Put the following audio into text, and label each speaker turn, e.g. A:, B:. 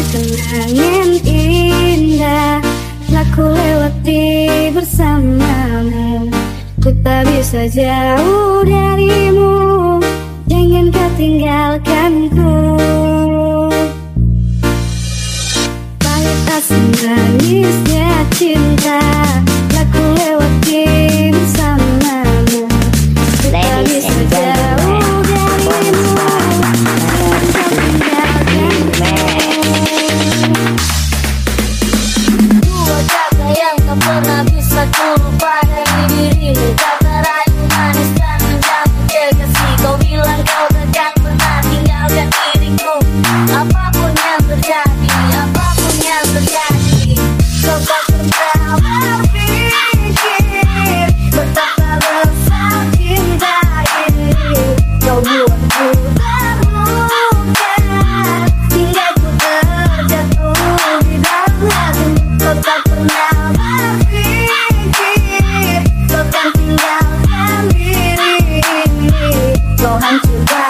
A: Kenangan indah Telah ku lewati bersamamu. Ku tak bisa jauh darimu. Jangan kau tinggalkanku Pahit asam manisnya cinta. Telah ku lewati
B: pernah bisa ku lupa dari
A: time to cry.